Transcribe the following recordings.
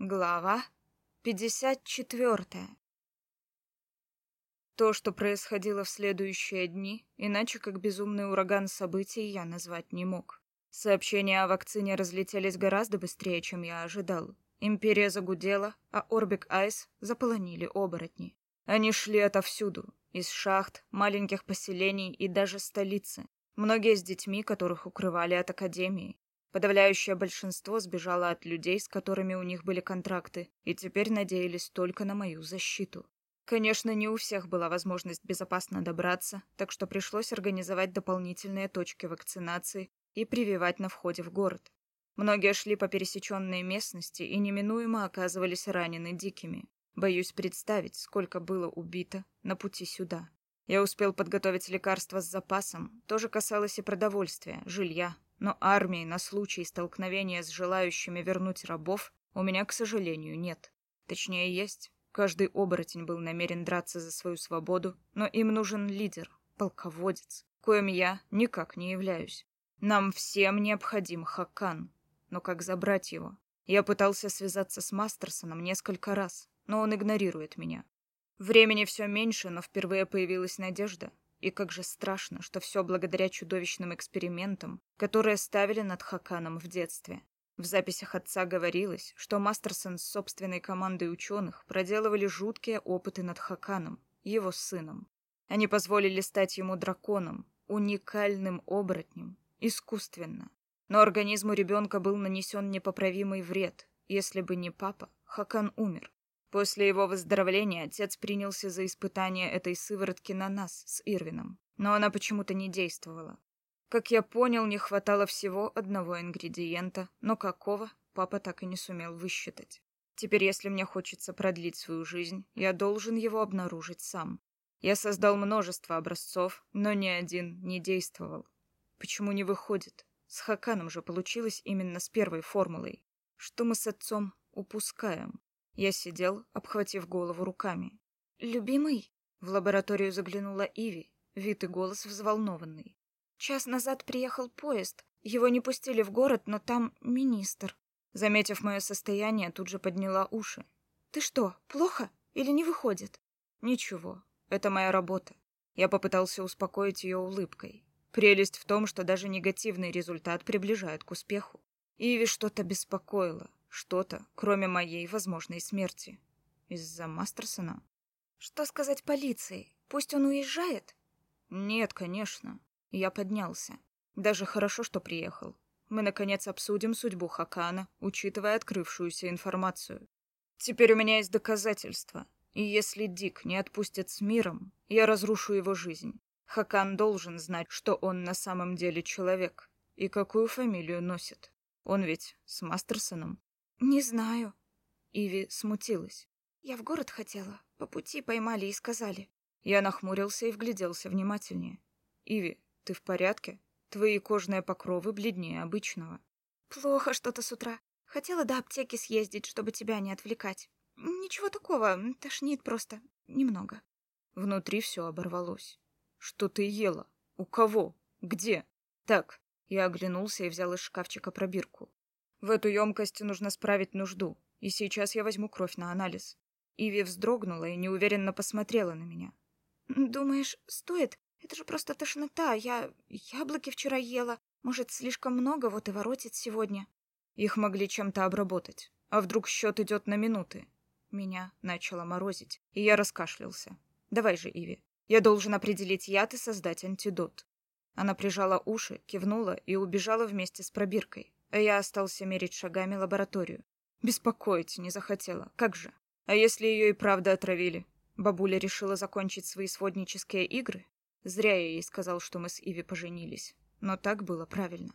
Глава 54. То, что происходило в следующие дни, иначе как безумный ураган событий, я назвать не мог. Сообщения о вакцине разлетелись гораздо быстрее, чем я ожидал. Империя загудела, а Орбик Айс заполонили оборотни. Они шли отовсюду, из шахт, маленьких поселений и даже столицы. Многие с детьми, которых укрывали от Академии. Подавляющее большинство сбежало от людей, с которыми у них были контракты, и теперь надеялись только на мою защиту. Конечно, не у всех была возможность безопасно добраться, так что пришлось организовать дополнительные точки вакцинации и прививать на входе в город. Многие шли по пересеченной местности и неминуемо оказывались ранены дикими. Боюсь представить, сколько было убито на пути сюда. Я успел подготовить лекарства с запасом, тоже касалось и продовольствия, жилья, но армии на случай столкновения с желающими вернуть рабов у меня, к сожалению, нет. Точнее, есть. Каждый оборотень был намерен драться за свою свободу, но им нужен лидер, полководец, коим я никак не являюсь. Нам всем необходим Хакан. Но как забрать его? Я пытался связаться с Мастерсоном несколько раз, но он игнорирует меня. Времени все меньше, но впервые появилась надежда. И как же страшно, что все благодаря чудовищным экспериментам, которые ставили над Хаканом в детстве. В записях отца говорилось, что Мастерсон с собственной командой ученых проделывали жуткие опыты над Хаканом, его сыном. Они позволили стать ему драконом, уникальным оборотнем, искусственно. Но организму ребенка был нанесен непоправимый вред. Если бы не папа, Хакан умер. После его выздоровления отец принялся за испытание этой сыворотки на нас с Ирвином, но она почему-то не действовала. Как я понял, не хватало всего одного ингредиента, но какого, папа так и не сумел высчитать. Теперь, если мне хочется продлить свою жизнь, я должен его обнаружить сам. Я создал множество образцов, но ни один не действовал. Почему не выходит? С Хаканом же получилось именно с первой формулой. Что мы с отцом упускаем? Я сидел, обхватив голову руками. «Любимый?» В лабораторию заглянула Иви, вид и голос взволнованный. «Час назад приехал поезд. Его не пустили в город, но там министр». Заметив мое состояние, тут же подняла уши. «Ты что, плохо? Или не выходит?» «Ничего, это моя работа». Я попытался успокоить ее улыбкой. Прелесть в том, что даже негативный результат приближает к успеху. Иви что-то беспокоило. Что-то, кроме моей возможной смерти. Из-за Мастерсона? Что сказать полиции? Пусть он уезжает? Нет, конечно. Я поднялся. Даже хорошо, что приехал. Мы, наконец, обсудим судьбу Хакана, учитывая открывшуюся информацию. Теперь у меня есть доказательства. И если Дик не отпустит с миром, я разрушу его жизнь. Хакан должен знать, что он на самом деле человек и какую фамилию носит. Он ведь с Мастерсоном. «Не знаю». Иви смутилась. «Я в город хотела. По пути поймали и сказали». Я нахмурился и вгляделся внимательнее. «Иви, ты в порядке? Твои кожные покровы бледнее обычного». «Плохо что-то с утра. Хотела до аптеки съездить, чтобы тебя не отвлекать. Ничего такого, тошнит просто. Немного». Внутри все оборвалось. «Что ты ела? У кого? Где?» «Так». Я оглянулся и взял из шкафчика пробирку. В эту емкость нужно справить нужду, и сейчас я возьму кровь на анализ. Иви вздрогнула и неуверенно посмотрела на меня. «Думаешь, стоит? Это же просто тошнота. Я яблоки вчера ела. Может, слишком много, вот и воротит сегодня». Их могли чем-то обработать. А вдруг счет идет на минуты? Меня начало морозить, и я раскашлялся. «Давай же, Иви. Я должен определить яд и создать антидот». Она прижала уши, кивнула и убежала вместе с пробиркой я остался мерить шагами лабораторию. Беспокоить не захотела. Как же? А если ее и правда отравили? Бабуля решила закончить свои своднические игры? Зря я ей сказал, что мы с Иви поженились. Но так было правильно.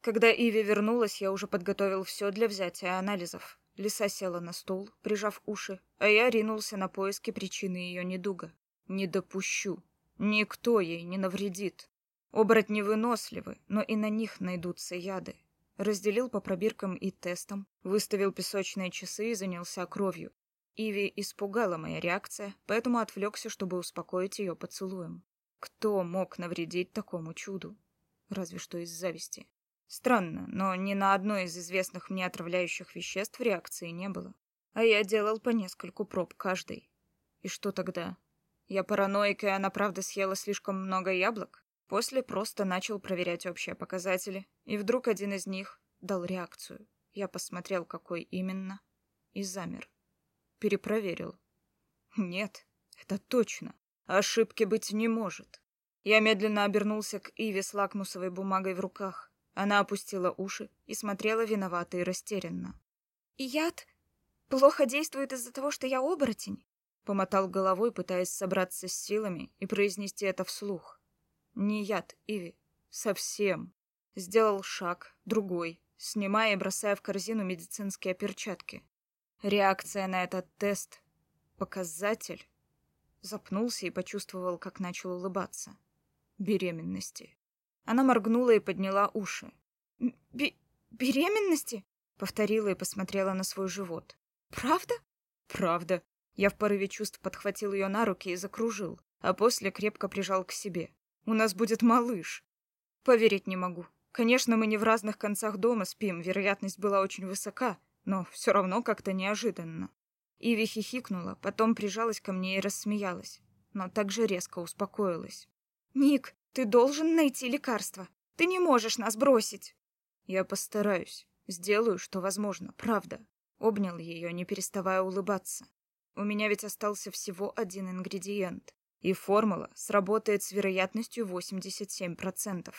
Когда Иви вернулась, я уже подготовил все для взятия анализов. Лиса села на стул, прижав уши, а я ринулся на поиски причины ее недуга. Не допущу. Никто ей не навредит. Оборотни выносливы, но и на них найдутся яды. Разделил по пробиркам и тестам, выставил песочные часы и занялся кровью. Иви испугала моя реакция, поэтому отвлекся, чтобы успокоить ее поцелуем. Кто мог навредить такому чуду? Разве что из зависти. Странно, но ни на одно из известных мне отравляющих веществ реакции не было. А я делал по нескольку проб каждый. И что тогда? Я параноик, и она правда съела слишком много яблок? После просто начал проверять общие показатели, и вдруг один из них дал реакцию. Я посмотрел, какой именно, и замер. Перепроверил. Нет, это точно. Ошибки быть не может. Я медленно обернулся к Иве с лакмусовой бумагой в руках. Она опустила уши и смотрела виновато и растерянно. «Яд плохо действует из-за того, что я оборотень?» Помотал головой, пытаясь собраться с силами и произнести это вслух. «Не яд, Иви. Совсем». Сделал шаг, другой, снимая и бросая в корзину медицинские перчатки. Реакция на этот тест. Показатель. Запнулся и почувствовал, как начал улыбаться. Беременности. Она моргнула и подняла уши. Б «Беременности?» — повторила и посмотрела на свой живот. «Правда?» «Правда». Я в порыве чувств подхватил ее на руки и закружил, а после крепко прижал к себе. «У нас будет малыш». Поверить не могу. Конечно, мы не в разных концах дома спим, вероятность была очень высока, но все равно как-то неожиданно. Иви хихикнула, потом прижалась ко мне и рассмеялась, но также резко успокоилась. «Ник, ты должен найти лекарство. Ты не можешь нас бросить. Я постараюсь. Сделаю, что возможно, правда. Обнял ее, не переставая улыбаться. У меня ведь остался всего один ингредиент. И формула сработает с вероятностью 87%.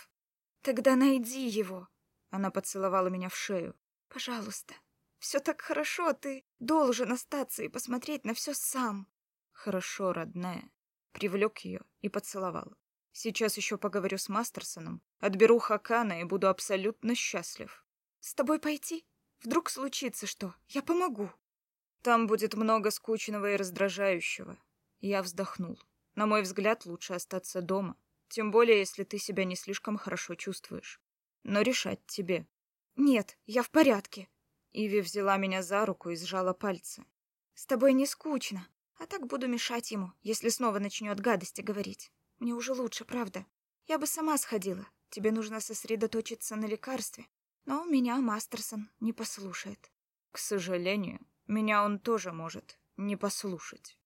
Тогда найди его. Она поцеловала меня в шею. Пожалуйста. Все так хорошо, ты должен остаться и посмотреть на все сам. Хорошо, родная. Привлек ее и поцеловал. Сейчас еще поговорю с Мастерсоном, отберу Хакана и буду абсолютно счастлив. С тобой пойти? Вдруг случится что? Я помогу. Там будет много скучного и раздражающего. Я вздохнул. На мой взгляд, лучше остаться дома. Тем более, если ты себя не слишком хорошо чувствуешь. Но решать тебе. Нет, я в порядке. Иви взяла меня за руку и сжала пальцы. С тобой не скучно. А так буду мешать ему, если снова начнет гадости говорить. Мне уже лучше, правда. Я бы сама сходила. Тебе нужно сосредоточиться на лекарстве. Но меня Мастерсон не послушает. К сожалению, меня он тоже может не послушать.